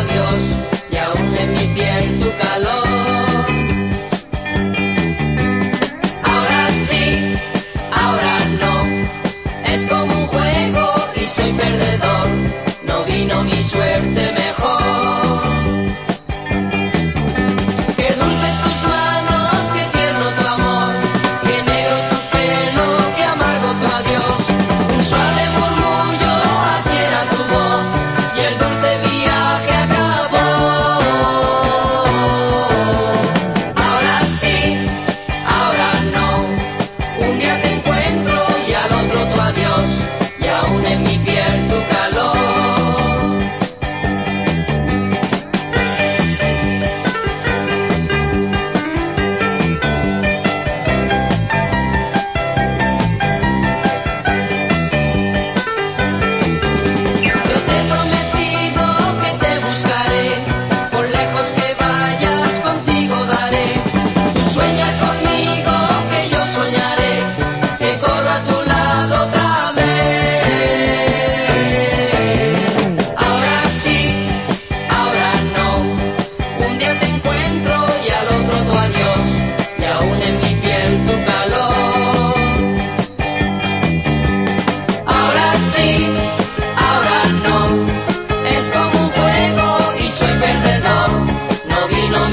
adiós y aún en mi piel tu calor. Ahora sí, ahora no, es como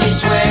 es como